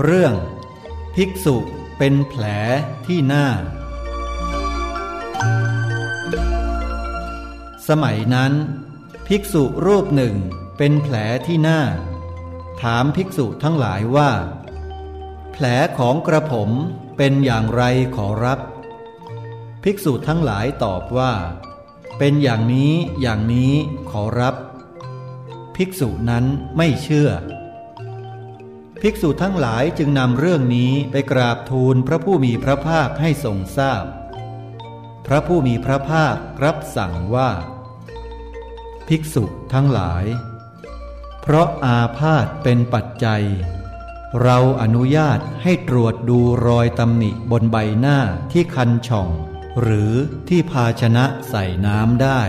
เรื่องภิกษุเป็นแผลที่หน้า สมัยนั้น ภิกษุรูปหนึ่งเป็นแผลที่หน้า ถามภิกษุทั้งหลายว่า แผลของกระผมเป็นอย่างไรขอรับ ภิกษุทั้งหลายตอบว่า เป็นอย่างนี้อย่างนี้ขอรับ ภิกษุนั้นไม่เชื่อ ภิกษุทั้งหลายจึงนำเรื่องนี้ไปกราบทูลพระผู้มีพระภาคให้ทรงทราบพพระผู้มีพระภาครับสั่งว่า ภิกษุทั้งหลาย เพราะอาพาธเป็นปัจจัย เราอนุญาตให้ตรวจดูรอยตำหนิบนใบหน้าที่คันช่อง หรือที่ภาชนะใส่น้ำได้